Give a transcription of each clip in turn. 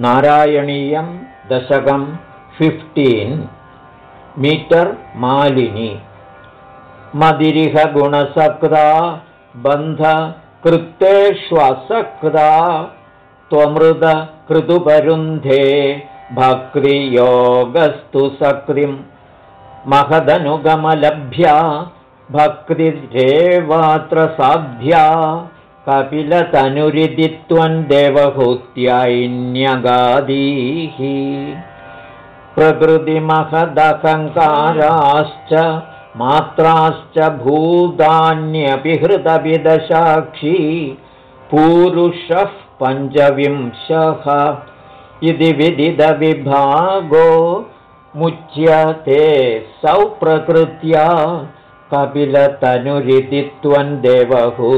नारायणीयं दशकं fifteen metre मालिनी. मदिरिहगुणसक्ता बन्धकृतेष्वसक्ता त्वमृदकृतुपरुन्धे भक्तियोगस्तु सक्रिं महदनुगमलभ्या भक्तिरेवात्र साध्या कपिलतनुरिदित्वं देवहूत्यायिन्यगादीः प्रकृतिमहदहङ्काराश्च मात्राश्च भूतान्यपि हृदविदशाक्षी पूरुषः पञ्चविंशः इति विदिदविभागो मुच्यते सौ प्रकृत्या कपिलतनुरिति त्वं देवहूत्यैन्यगादीः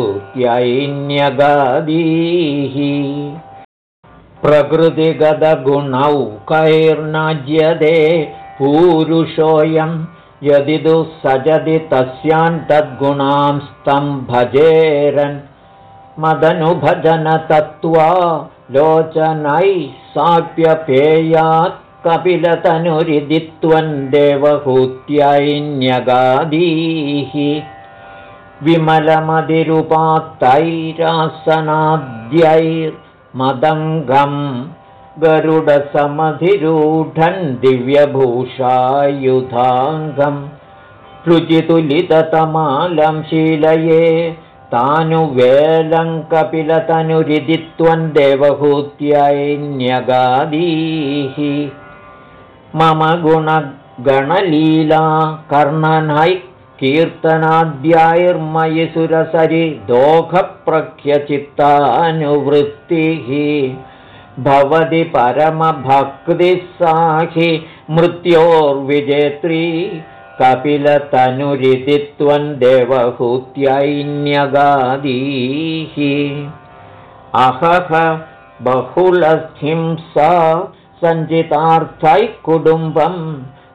प्रकृतिगतगुणौ कैर्नाज्यते पूरुषोऽयं। यदि तु सजति तस्यान्तद्गुणां भजेरन् मदनुभजनतत्त्वा लोचनैः साप्यपेयात् कपिलतनुरिदित्वं देवहूत्यैन्यगादीः विमलमधिरुपात्तैरासनाद्यैर्मदङ्गं गरुडसमधिरूढन् दिव्यभूषायुधाङ्गं रुचितुलिततमालं शीलये तानुवेलं कपिलतनुरिदित्वं देवहूत्यैन्यगादीः मम गुणगणलीला कर्णनैः कीर्तनाद्याैर्मयि सुरसरि दोघप्रख्यचित्तानुवृत्तिः। भवति परमभक्तिः साहि मृत्योर्विजेत्री कपिलतनुरिति त्वं देवहूत्यैन्यगादीः अहह बहुलस्थिं सा सञ्चितार्थैः कुटुम्बं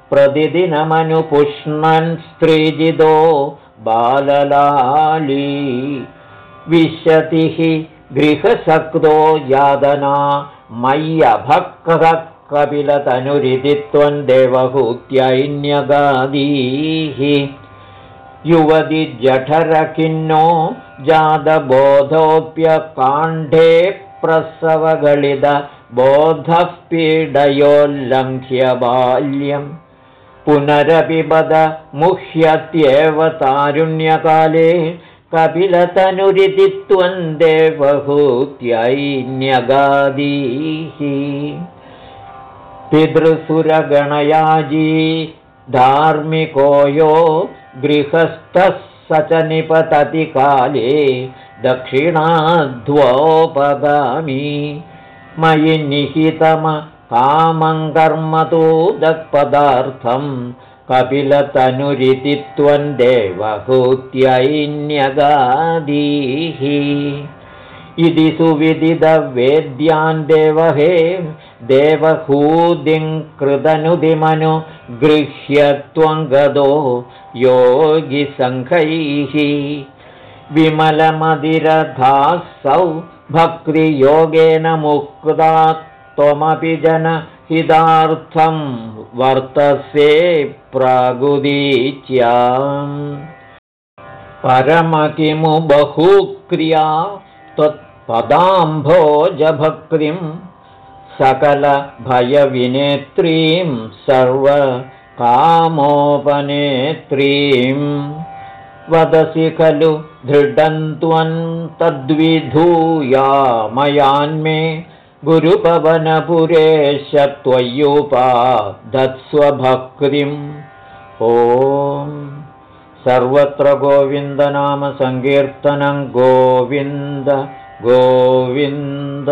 प्रतिदिनमनुपुष्णन् स्त्रीजिदो बाललाली। विशतिः गृहसक्तो यादना मय्यभक्तः कपिलतनुरिति त्वं देवहूत्यैन्यगादीः युवति जठरखिन्नो जातबोधोऽप्यकाण्ठे प्रसवगलित बोधः पीडयोल्लङ्घ्य बाल्यम् पुनरपि बद मुह्यत्येव तारुण्यकाले कपिलतनुरिति त्वं देवहूत्यैन्यगादीः पितृसुरगणयाजी धार्मिको यो गृहस्थः स च निपतति काले दक्षिणाध्वोपगामी मयि निहितमकामङ्कर्मतो दत्पदार्थं कपिलतनुरिति त्वं देवहूत्यैन्यगादीः इति सुविदितवेद्यान् देवहे देवहूदिं कृतनुदिमनु गृह्य त्वं गदो योगिसङ्घैः। विमलमदिरधासौ भक्तियोगेन मुक्ता त्वमपि जनहितार्थं वर्तसे प्रागुदीच्याम् परमकिमु बहुक्रिया त्वत्पदाम्भोजभक्तिं सकलभयविनेत्रीं सर्वकामोपनेत्रीं वदसि खलु दृढन्त्वं तद्विधूयामयान्मे गुरुपवनपुरेश त्वय्युपादत्स्वभक्तिम् ॐ सर्वत्र गोविन्दनामसङ्कीर्तनं गोविन्द गोविन्द